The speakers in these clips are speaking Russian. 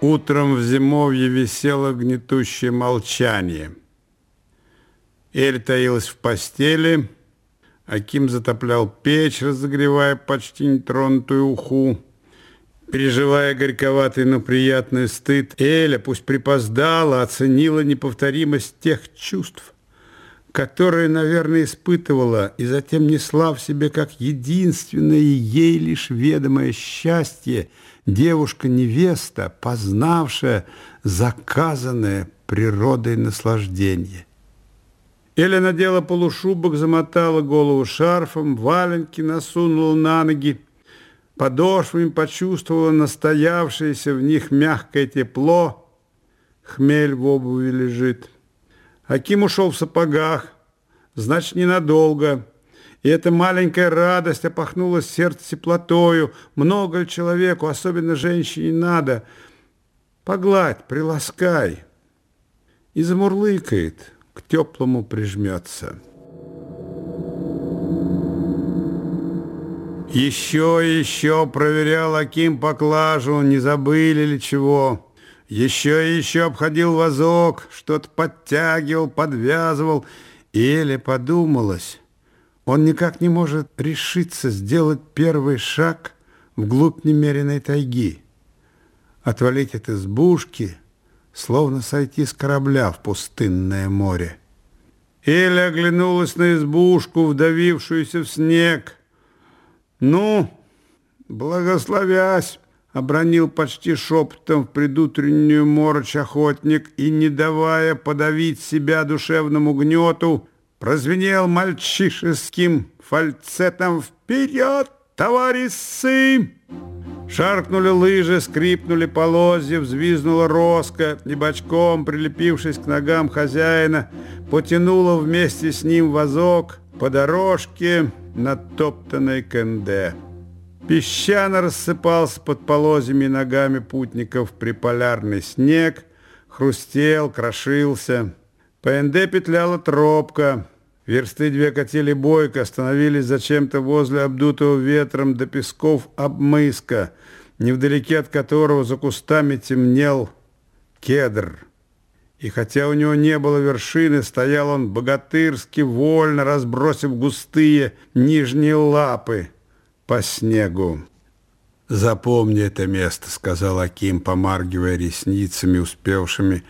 Утром в зимовье висело гнетущее молчание. Эль таилась в постели, Аким затоплял печь, разогревая почти нетронутую уху. Переживая горьковатый, но приятный стыд, Эля, пусть припоздала, оценила неповторимость тех чувств, которые, наверное, испытывала, и затем несла в себе как единственное ей лишь ведомое счастье девушка-невеста, познавшая заказанное природой наслаждение. Эля надела полушубок, замотала голову шарфом, валенки насунула на ноги, подошвами почувствовала настоявшееся в них мягкое тепло, хмель в обуви лежит. Аким ушел в сапогах, значит, ненадолго. И эта маленькая радость опахнула сердце теплотою. Много человеку, особенно женщине, надо. Погладь, приласкай. И замурлыкает, к теплому прижмется. Еще и еще проверял Аким поклажу, не забыли ли чего. Еще и еще обходил вазок, что-то подтягивал, подвязывал. И Эле подумалось, он никак не может решиться сделать первый шаг вглубь немеренной тайги. Отвалить от избушки, словно сойти с корабля в пустынное море. Эля оглянулась на избушку, вдавившуюся в снег. «Ну, благословясь!» обронил почти шепотом в предутреннюю морочь охотник и, не давая подавить себя душевному гнету, прозвенел мальчишеским фальцетом «Вперед, товарищи!» Шаркнули лыжи, скрипнули полозья, взвизнула роска, и бочком, прилепившись к ногам хозяина, потянула вместе с ним вазок по дорожке на топтанной кенде. Песчано рассыпался под полозьями ногами путников приполярный снег, хрустел, крошился. По НД петляла тропка. Версты две катили бойко, остановились зачем-то возле обдутого ветром до песков обмыска, невдалеке от которого за кустами темнел кедр. И хотя у него не было вершины, стоял он богатырски вольно, разбросив густые нижние лапы по снегу. «Запомни это место», — сказал Аким, помаргивая ресницами, успевшими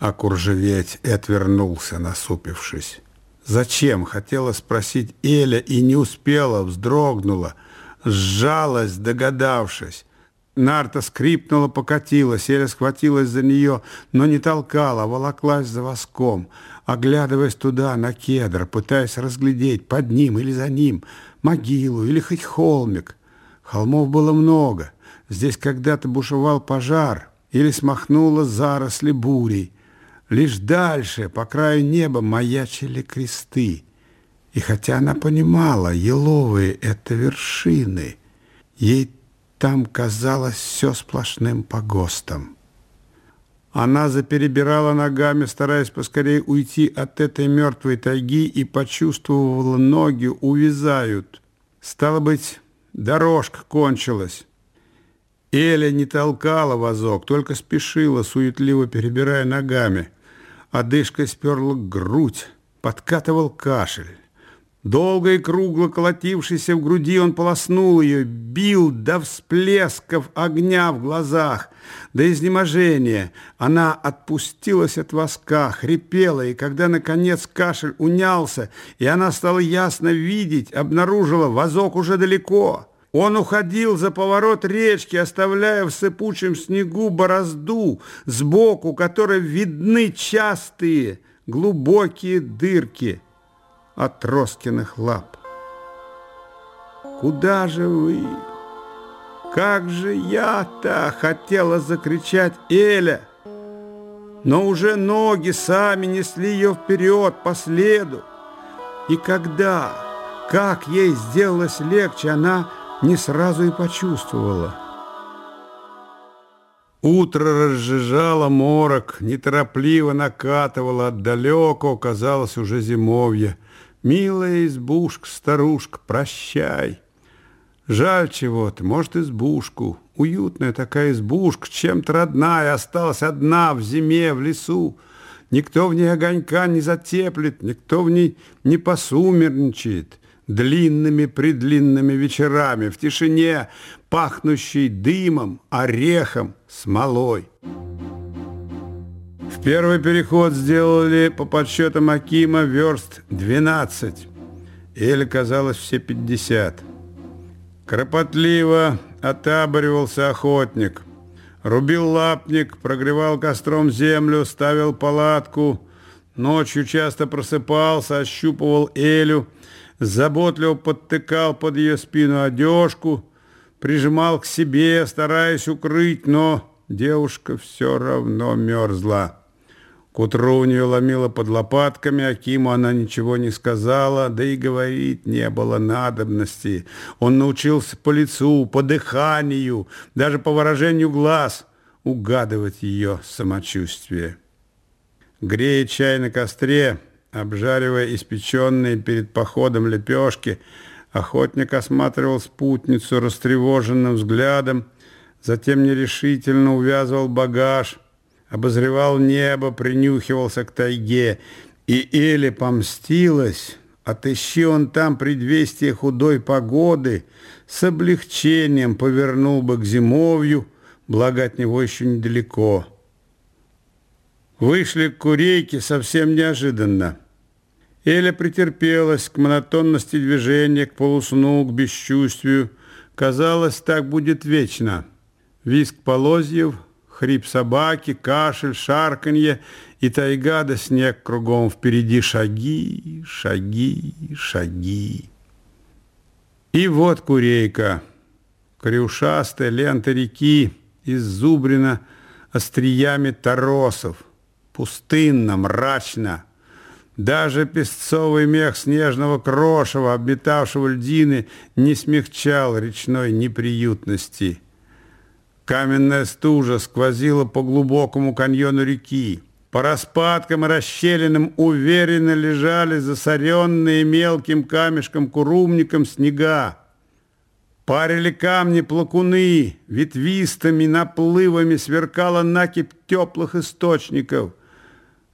окуржеветь, и отвернулся, насупившись. «Зачем?» — хотела спросить Эля и не успела, вздрогнула, сжалась, догадавшись. Нарта скрипнула, покатилась, Эля схватилась за нее, но не толкала, а волоклась за воском, оглядываясь туда, на кедр, пытаясь разглядеть под ним или за ним могилу или хоть холмик. Холмов было много. Здесь когда-то бушевал пожар или смахнуло заросли бурей. Лишь дальше, по краю неба, маячили кресты. И хотя она понимала, еловые — это вершины, ей там казалось все сплошным погостом. Она заперебирала ногами, стараясь поскорее уйти от этой мертвой тайги, и почувствовала, ноги увязают. Стало быть, дорожка кончилась. Эля не толкала вазок, только спешила, суетливо перебирая ногами. Одышкой сперла грудь, подкатывал кашель. Долго и кругло колотившийся в груди, он полоснул ее, бил до всплесков огня в глазах, до изнеможения. Она отпустилась от воска, хрипела, и когда, наконец, кашель унялся, и она стала ясно видеть, обнаружила, вазок уже далеко. Он уходил за поворот речки, оставляя в сыпучем снегу борозду, сбоку которой видны частые глубокие дырки от Роскиных лап. «Куда же вы? Как же я-то!» — хотела закричать Эля. Но уже ноги сами несли ее вперед по следу. И когда, как ей сделалось легче, она не сразу и почувствовала. Утро разжижало морок, неторопливо накатывало отдалеко, казалось уже зимовье. Милая избушка, старушка, прощай. Жаль чего-то, может, избушку. Уютная такая избушка, чем-то родная, осталась одна в зиме, в лесу. Никто в ней огонька не затеплит, никто в ней не посумерничает. Длинными-предлинными вечерами, в тишине, пахнущей дымом, орехом, смолой. В первый переход сделали по подсчетам Акима верст 12, или казалось все 50. Кропотливо отаборивался охотник. Рубил лапник, прогревал костром землю, ставил палатку. Ночью часто просыпался, ощупывал Элю, заботливо подтыкал под ее спину одежку, прижимал к себе, стараясь укрыть, но девушка все равно мерзла. К утру у нее ломило под лопатками, а Киму она ничего не сказала, да и говорить не было надобности. Он научился по лицу, по дыханию, даже по выражению глаз угадывать ее самочувствие. Грея чай на костре, обжаривая испеченные перед походом лепешки, охотник осматривал спутницу растревоженным взглядом, затем нерешительно увязывал багаж – обозревал небо, принюхивался к тайге, и Эля помстилась, отыщи он там предвестие худой погоды, с облегчением повернул бы к зимовью, благо от него еще недалеко. Вышли к курейке совсем неожиданно. Эля претерпелась к монотонности движения, к полусну, к бесчувствию. Казалось, так будет вечно. Виск полозьев — Хрип собаки, кашель, шарканье и тайга да снег кругом. Впереди шаги, шаги, шаги. И вот курейка, крюшастая лента реки, иззубрена остриями торосов. Пустынно, мрачно. Даже песцовый мех снежного крошева, обметавшего льдины, не смягчал речной неприютности. Каменная стужа сквозила по глубокому каньону реки. По распадкам и расщелинам уверенно лежали засоренные мелким камешком курумником снега. Парили камни плакуны, ветвистыми наплывами сверкала накипь теплых источников.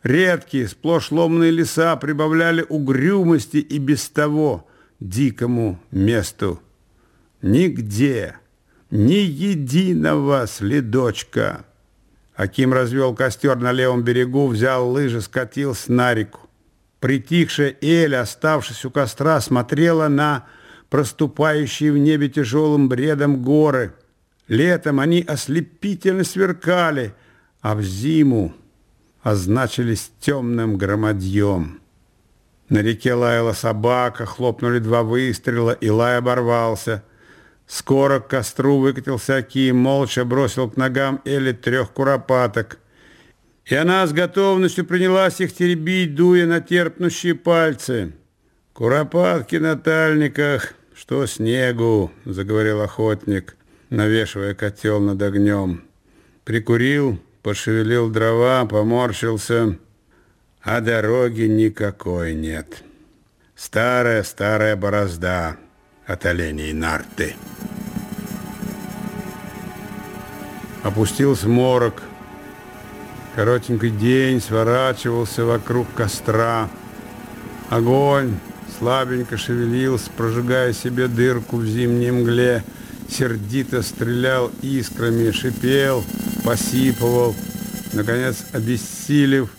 Редкие, сплошь ломные леса прибавляли угрюмости и без того дикому месту. Нигде ни единого следочка. Аким развел костер на левом берегу, взял лыжи, скатился на реку. Притихшая Эль, оставшись у костра, смотрела на проступающие в небе тяжелым бредом горы. Летом они ослепительно сверкали, а в зиму означились темным громадьем. На реке лаяла собака, хлопнули два выстрела, и лай оборвался – Скоро к костру выкатился Аким, молча бросил к ногам Эли трех куропаток. И она с готовностью принялась их теребить, дуя на терпнущие пальцы. «Куропатки на тальниках, что снегу», — заговорил охотник, навешивая котел над огнем. Прикурил, пошевелил дрова, поморщился, а дороги никакой нет. Старая-старая борозда от оленей нарты. Опустился морок. Коротенький день сворачивался вокруг костра. Огонь слабенько шевелился, прожигая себе дырку в зимней мгле. Сердито стрелял искрами, шипел, посипывал. Наконец, обессилев,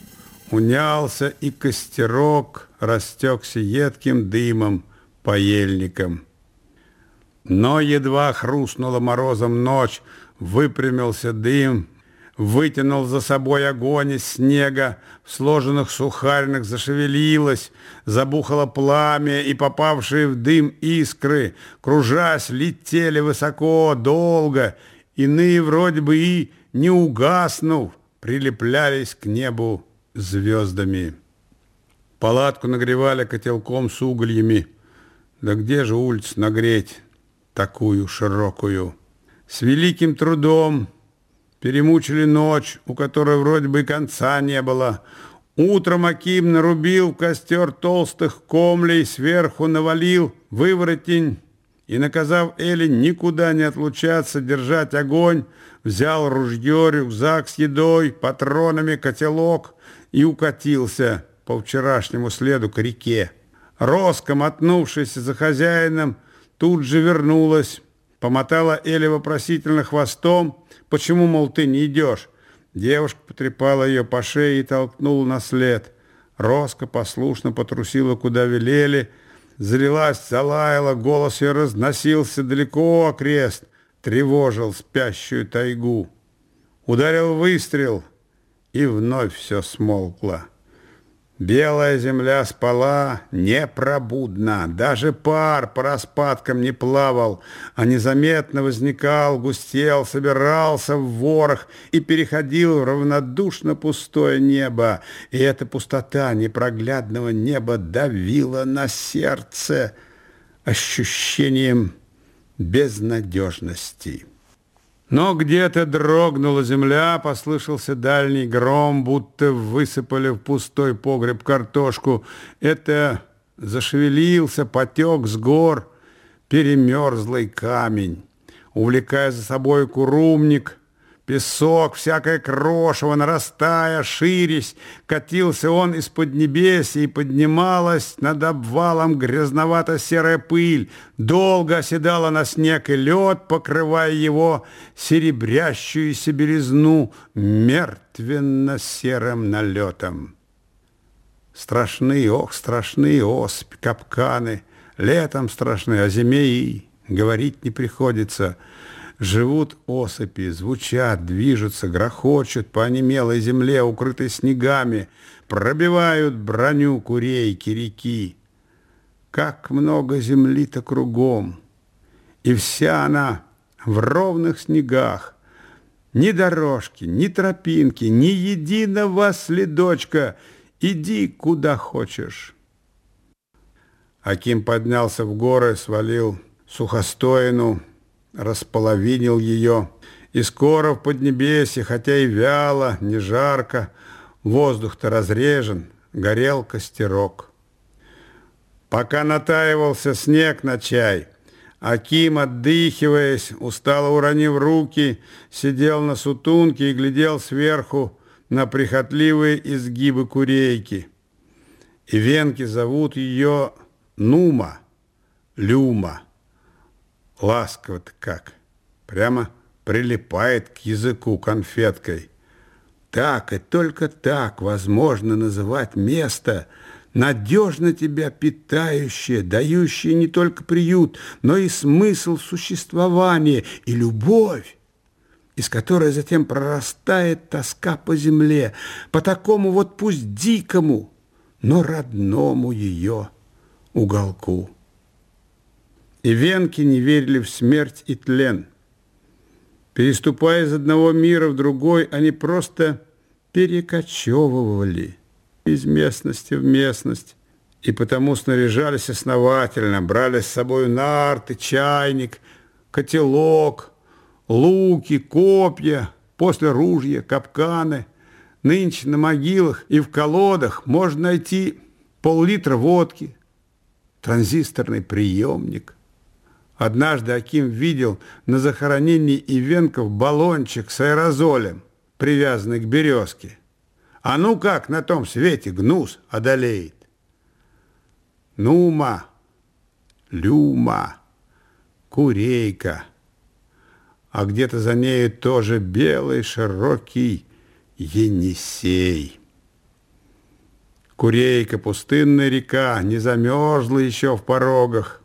унялся, и костерок растекся едким дымом по ельникам. Но едва хрустнула морозом ночь, выпрямился дым, вытянул за собой огонь из снега, в сложенных сухарных зашевелилось, забухало пламя, и попавшие в дым искры, кружась, летели высоко, долго, иные вроде бы и, не угаснув, прилеплялись к небу звездами. Палатку нагревали котелком с угольями. Да где же улиц нагреть? Такую широкую. С великим трудом перемучили ночь, у которой вроде бы конца не было. Утром Аким нарубил в костер толстых комлей, сверху навалил выворотень и, наказав Эли никуда не отлучаться, держать огонь, взял ружье, рюкзак с едой, патронами, котелок и укатился по вчерашнему следу к реке. Роска, мотнувшись за хозяином, тут же вернулась, помотала Эли вопросительно хвостом, почему, мол, ты не идешь. Девушка потрепала ее по шее и толкнула на след. Роска послушно потрусила, куда велели, залилась, залаяла, голос ее разносился далеко окрест, тревожил спящую тайгу. Ударил выстрел, и вновь все смолкло. Белая земля спала непробудно, даже пар по распадкам не плавал, а незаметно возникал, густел, собирался в ворох и переходил в равнодушно пустое небо. И эта пустота непроглядного неба давила на сердце ощущением безнадежности. Но где-то дрогнула земля, послышался дальний гром, будто высыпали в пустой погреб картошку. Это зашевелился, потек с гор перемерзлый камень, увлекая за собой курумник — Песок, всякое крошево, нарастая, ширясь, катился он из-под небес и поднималась над обвалом грязновато-серая пыль, долго оседала на снег и лед, покрывая его серебрящуюся белизну мертвенно-серым налетом. Страшны, ох, страшны осыпь, капканы, летом страшны, а зиме и говорить не приходится — Живут осыпи, звучат, движутся, грохочут по онемелой земле, укрытой снегами, пробивают броню курейки реки. Как много земли-то кругом, и вся она в ровных снегах. Ни дорожки, ни тропинки, ни единого следочка. Иди куда хочешь. Аким поднялся в горы, свалил сухостоину, располовинил ее, и скоро в Поднебесье, хотя и вяло, не жарко, воздух-то разрежен, горел костерок. Пока натаивался снег на чай, Аким, отдыхиваясь, устало уронив руки, сидел на сутунке и глядел сверху на прихотливые изгибы курейки. И венки зовут ее Нума, Люма. Ласково-то как. Прямо прилипает к языку конфеткой. Так и только так возможно называть место, надежно тебя питающее, дающее не только приют, но и смысл существования и любовь, из которой затем прорастает тоска по земле, по такому вот пусть дикому, но родному ее уголку. И венки не верили в смерть и тлен. Переступая из одного мира в другой, они просто перекочевывали из местности в местность. И потому снаряжались основательно, брали с собой нарты, чайник, котелок, луки, копья, после ружья, капканы. Нынче на могилах и в колодах можно найти пол-литра водки, транзисторный приемник – Однажды Аким видел на захоронении Ивенков баллончик с аэрозолем, привязанный к березке. А ну как на том свете гнус одолеет? Нума, Люма, Курейка. А где-то за нею тоже белый широкий Енисей. Курейка, пустынная река, не замерзла еще в порогах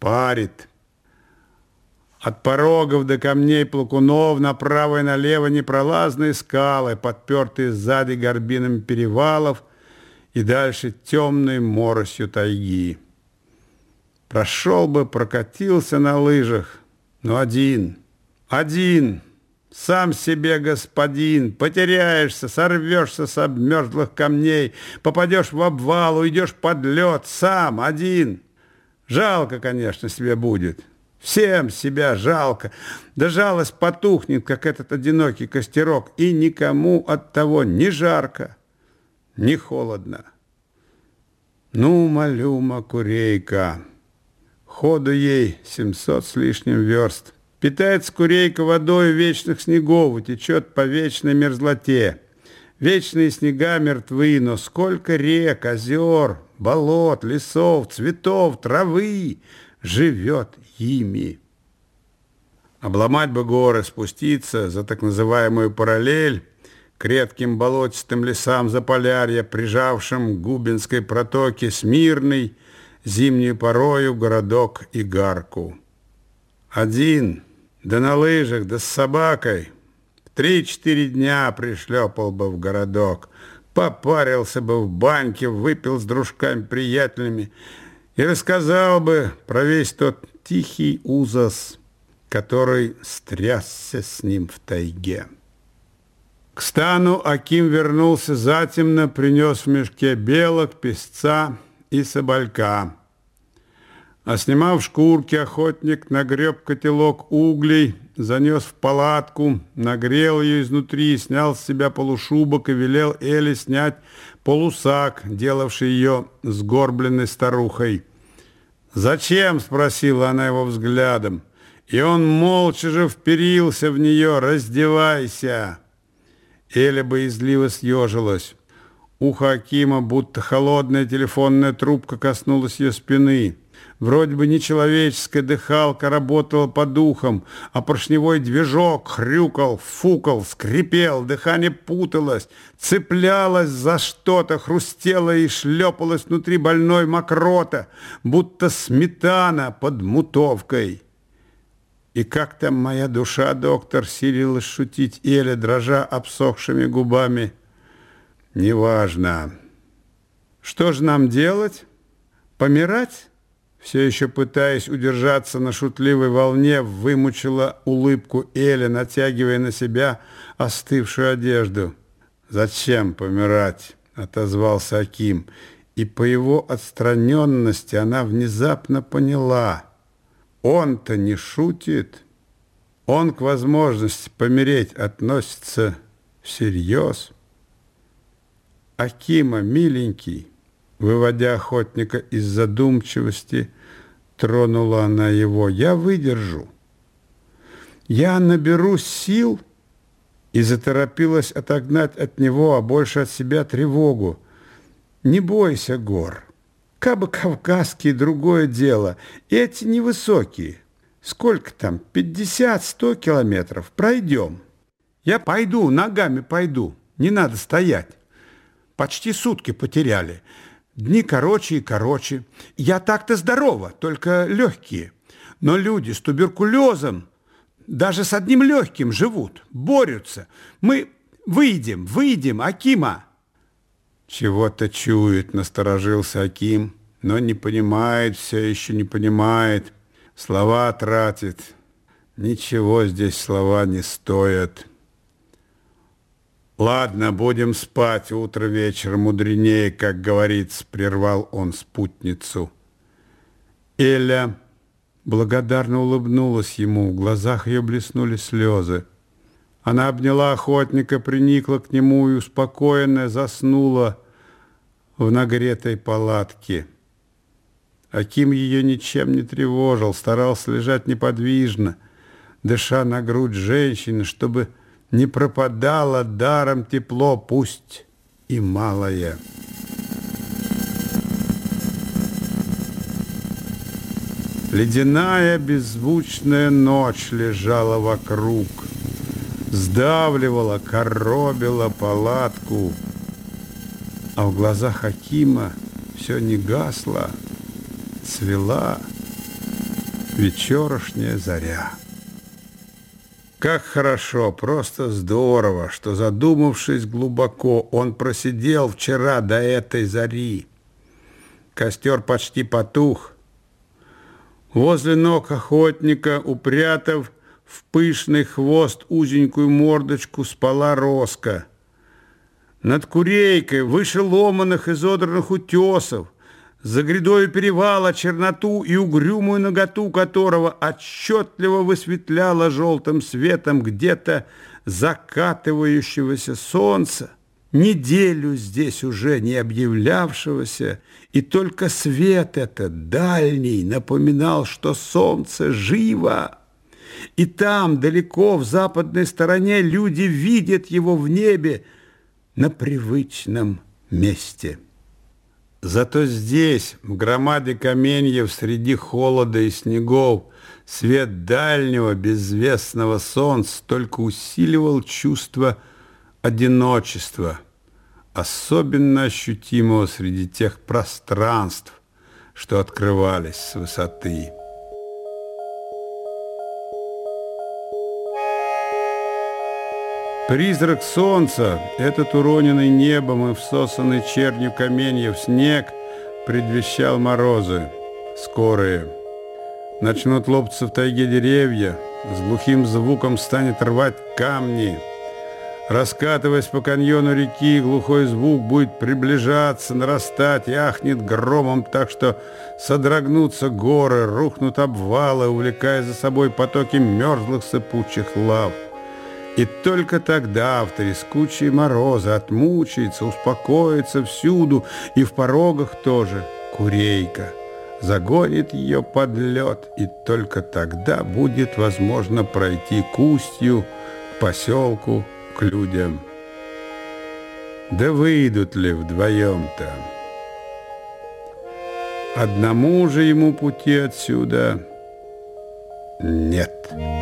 парит. От порогов до камней плакунов направо и налево непролазные скалы, подпертые сзади горбинами перевалов и дальше темной моросью тайги. Прошел бы, прокатился на лыжах, но один, один, сам себе господин, потеряешься, сорвешься с обмерзлых камней, попадешь в обвал, уйдешь под лед, сам, один — Жалко, конечно, себе будет. Всем себя жалко. Да жалость потухнет, как этот одинокий костерок, и никому от того ни жарко, ни холодно. Ну, молю, Макурейка, Ходу ей 700 с лишним верст. Питается курейка водой вечных снегов, утечет по вечной мерзлоте. Вечные снега мертвы, но сколько рек, озер, болот, лесов, цветов, травы живет ими. Обломать бы горы, спуститься за так называемую параллель к редким болотистым лесам Заполярья, прижавшим к Губинской протоке Смирный, зимнюю порою городок Игарку. Один, да на лыжах, да с собакой, три-четыре дня пришлепал бы в городок, попарился бы в баньке, выпил с дружками-приятелями и рассказал бы про весь тот тихий ужас, который стрясся с ним в тайге. К стану Аким вернулся затемно, принес в мешке белок, песца и соболька. А снимав шкурки, охотник нагреб котелок углей, занес в палатку, нагрел ее изнутри, снял с себя полушубок и велел Эле снять полусак, делавший ее сгорбленной старухой. «Зачем?» – спросила она его взглядом. И он молча же вперился в нее. «Раздевайся!» Эля боязливо съежилась. Ухо Акима, будто холодная телефонная трубка, коснулась ее спины. Вроде бы нечеловеческая дыхалка работала по духам, а поршневой движок хрюкал, фукал, скрипел, дыхание путалось, цеплялось за что-то, хрустело и шлепалось внутри больной мокрота, будто сметана под мутовкой. И как там моя душа, доктор, силилась шутить Эля, дрожа обсохшими губами. Неважно. Что же нам делать? Помирать? Все еще пытаясь удержаться на шутливой волне, вымучила улыбку Эля, натягивая на себя остывшую одежду. «Зачем помирать?» — отозвался Аким. И по его отстраненности она внезапно поняла — он-то не шутит. Он к возможности помереть относится всерьез. Акима, миленький, выводя охотника из задумчивости, тронула она его. Я выдержу. Я наберу сил и заторопилась отогнать от него, а больше от себя тревогу. Не бойся гор. Кабы кавказские другое дело. Эти невысокие. Сколько там? 50-100 километров. Пройдем. Я пойду, ногами пойду. Не надо стоять. Почти сутки потеряли. Дни короче и короче. Я так-то здорова, только легкие. Но люди с туберкулезом даже с одним легким живут, борются. Мы выйдем, выйдем, Акима. Чего-то чует, насторожился Аким, но не понимает, все еще не понимает. Слова тратит. Ничего здесь слова не стоят. Ладно, будем спать, утро вечер мудренее, как говорится, прервал он спутницу. Эля благодарно улыбнулась ему, в глазах ее блеснули слезы. Она обняла охотника, приникла к нему и успокоенная заснула в нагретой палатке. Аким ее ничем не тревожил, старался лежать неподвижно, дыша на грудь женщины, чтобы не пропадало даром тепло, пусть и малое. Ледяная беззвучная ночь лежала вокруг — сдавливала, коробила палатку, а в глазах Хакима все не гасло, цвела вечерошняя заря. Как хорошо, просто здорово, что, задумавшись глубоко, он просидел вчера до этой зари. Костер почти потух. Возле ног охотника, упрятав в пышный хвост узенькую мордочку спала роска. Над курейкой, выше ломаных изодранных утесов, за грядою перевала черноту и угрюмую ноготу которого отчетливо высветляло желтым светом где-то закатывающегося солнца, неделю здесь уже не объявлявшегося, и только свет этот дальний напоминал, что солнце живо. И там, далеко, в западной стороне, люди видят его в небе на привычном месте. Зато здесь, в громаде каменьев, среди холода и снегов, свет дальнего безвестного солнца только усиливал чувство одиночества, особенно ощутимого среди тех пространств, что открывались с высоты. Призрак солнца, этот уроненный небом и всосанный чернью каменьев снег, предвещал морозы, скорые. Начнут лопаться в тайге деревья, с глухим звуком станет рвать камни. Раскатываясь по каньону реки, глухой звук будет приближаться, нарастать и ахнет громом так, что содрогнутся горы, рухнут обвалы, увлекая за собой потоки мерзлых сыпучих лав. И только тогда в трескучие морозы отмучается, успокоится всюду, и в порогах тоже курейка. Загонит ее под лед, и только тогда будет возможно пройти к устью, к поселку, к людям. Да выйдут ли вдвоем-то? Одному же ему пути отсюда нет. Нет.